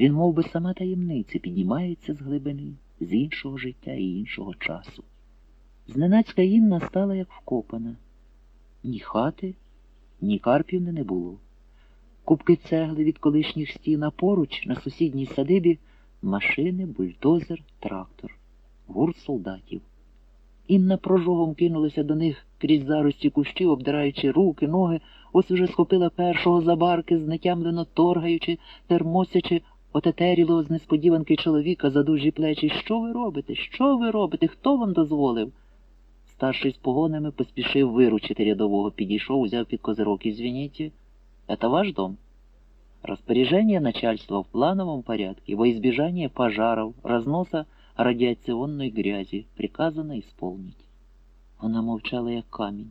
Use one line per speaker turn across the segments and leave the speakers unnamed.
Він мов би, сама таємниця, підіймається з глибини, з іншого життя і іншого часу. Зненацька Інна стала як вкопана. Ні хати, ні Карпівни не було. Кубки цегли від колишніх стін, а поруч на сусідній садибі машини, бульдозер, трактор, гурт солдатів. Інна прожогом кинулася до них крізь зарості кущів, обдираючи руки, ноги, ось уже схопила першого за барки, знетямлено торгаючи, термосячи отетерілого з несподіванки чоловіка за дужі плечі. Що ви робите? Що ви робите? Хто вам дозволив? Старший з погонами поспішив виручити рядового, підійшов, взяв під козирок. Извините, это ваш дом? Распоряжение начальства в плановом порядке во избежание пожаров, разноса радіаційної грязі приказано исполнить. Вона мовчала, як камінь.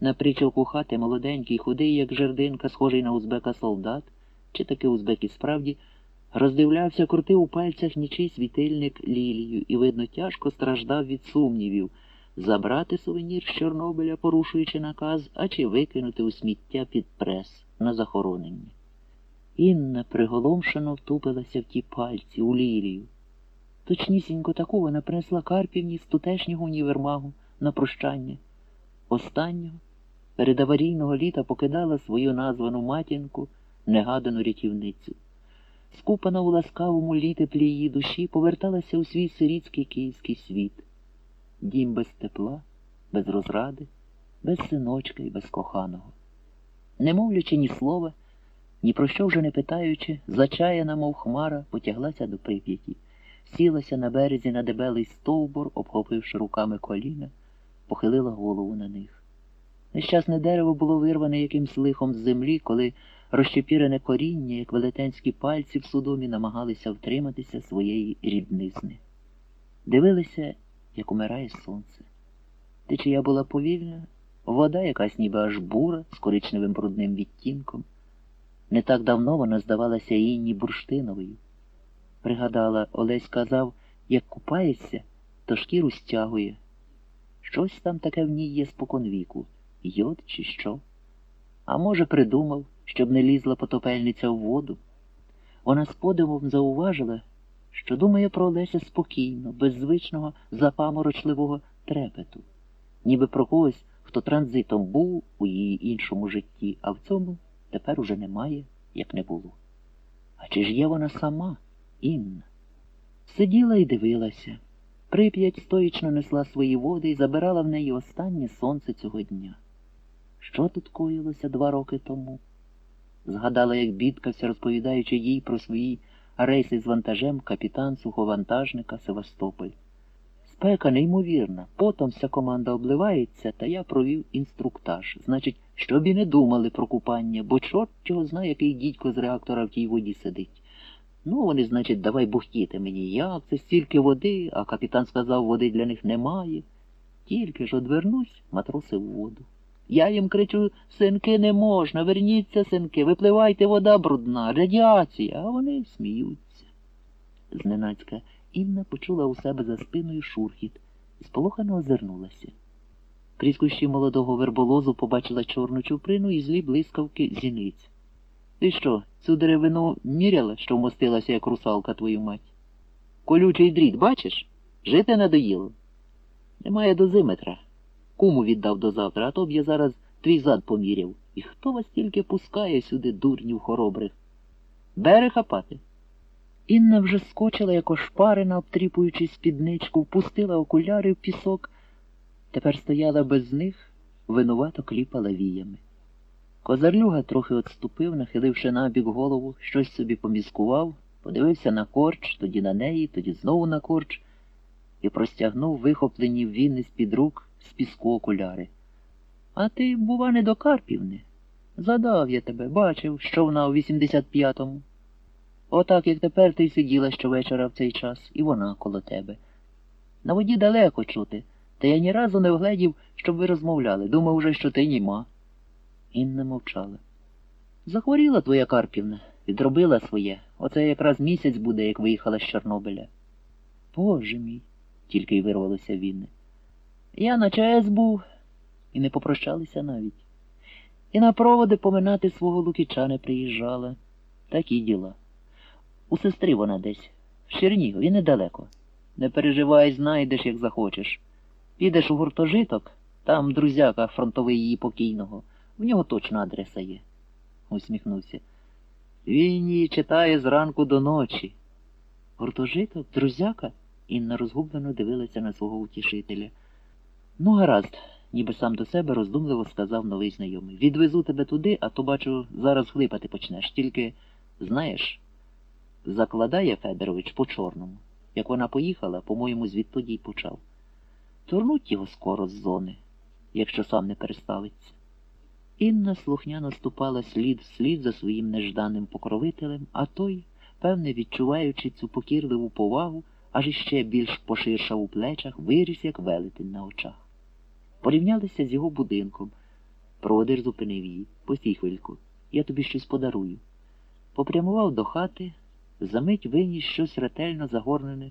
На причалку хати молоденький, худий, як жердинка, схожий на узбека солдат, чи таки узбек і справді, роздивлявся, крутив у пальцях нічий світильник лілію і, видно, тяжко страждав від сумнівів забрати сувенір з Чорнобиля, порушуючи наказ, а чи викинути у сміття під прес на захоронення. Інна приголомшено втупилася в ті пальці у лілію. Точнісінько таку вона принесла Карпівні з тутешнього універмагу на прощання. Останнього перед аварійного літа покидала свою названу матінку, негадану рятівницю. Скупана у ласкавому літеплі її душі, поверталася у свій сирітський київський світ. Дім без тепла, без розради, без синочка і без коханого. Не мовлячи ні слова, ні про що вже не питаючи, зачаяна, мов хмара, потяглася до прип'яті, сілася на березі на дебелий стовбур, обхопивши руками коліна, похилила голову на них. Нещасне дерево було вирване якимсь лихом з землі, коли розчепірене коріння, як велетенські пальці в судомі, намагалися втриматися своєї ріднизни. Дивилися, як умирає сонце. Течія була повільна, вода якась ніби аж бура з коричневим брудним відтінком. Не так давно вона здавалася Інні бурштиновою. Пригадала, Олесь казав, як купаєшся, то шкіру стягує. Щось там таке в ній є споконвіку, йод чи що. А може, придумав, щоб не лізла потопельниця в воду. Вона з подивом зауважила, що думає про Олеся спокійно, без звичного запаморочливого трепету, ніби про когось, хто транзитом був у її іншому житті, а в цьому тепер уже немає, як не було. А чи ж є вона сама, Інна? Сиділа і дивилася. Прип'ять стоїчно несла свої води і забирала в неї останнє сонце цього дня. Що тут коїлося два роки тому? Згадала, як бідкався, розповідаючи їй про свої рейси з вантажем капітан суховантажника Севастополь. Спека неймовірна, потом вся команда обливається, та я провів інструктаж. Значить, щоб і не думали про купання, бо чорт чого знає, який дідько з реактора в тій воді сидить. Ну, вони, значить, давай бухтіти мені, як це стільки води, а капітан сказав, води для них немає. Тільки ж одвернусь, матроси в воду. Я їм кричу, синки, не можна, верніться, синки, випливайте, вода брудна, радіація, а вони сміються. Зненацька Інна почула у себе за спиною шурхіт і сполохано озирнулася. Крізь кущі молодого верболозу побачила чорну чуприну і злі блискавки зіниць. Ти що, цю деревину міряла, що вмостилася, як русалка твою мать? Колючий дріт, бачиш? Жити надоїло. Немає дозиметра. Куму віддав до завтра, а то б я зараз твій зад поміряв. І хто вас тільки пускає сюди, дурнів хоробрих? Бери хапати. Інна вже скочила, як ошпарена, обтріпуючи спідничку, впустила окуляри в пісок, тепер стояла без них, винувато кліпала віями. Козарлюга трохи отступив, нахиливши набік голову, щось собі поміскував, подивився на корч, тоді на неї, тоді знову на корч і простягнув вихоплені віни з-під рук з піску окуляри. А ти, бува, не до Карпівни? Задав я тебе, бачив, що вона у 85-му. Отак, як тепер ти сиділа щовечора в цей час, і вона коло тебе. На воді далеко чути, та я ні разу не вгледів, щоб ви розмовляли. Думав уже, що ти німа. Інна мовчала. Захворіла твоя Карпівна, відробила своє. Оце якраз місяць буде, як виїхала з Чорнобиля. Боже мій, тільки й вирвалося Вінне. Я на ЧАЕС був і не попрощалися навіть. І на проводи поминати свого Лукіча не приїжджала. Такі діла. У сестри вона десь. В Чернігові недалеко. Не переживай, знайдеш, як захочеш. Підеш у гуртожиток, там друзяка фронтовий її покійного. В нього точно адреса є. Усміхнувся. Він її читає зранку до ночі. Гуртожиток, друзяка? Інна розгублено дивилася на свого утішителя. Ну, гаразд, ніби сам до себе роздумливо сказав новий знайомий. Відвезу тебе туди, а то бачу, зараз хлипати почнеш. Тільки, знаєш, закладає Федорович по чорному. Як вона поїхала, по-моєму, звідтоді й почав. Турнуть його скоро з зони, якщо сам не переставиться. Інна слухняно ступала слід в слід за своїм нежданним покровителем, а той, певне, відчуваючи цю покірливу повагу, аж іще більш поширшав у плечах, виріс, як велетень на очах. Порівнялися з його будинком. Проводир зупинив її. Постій хвильку, я тобі щось подарую. Попрямував до хати, замить виніс щось ретельно загорнене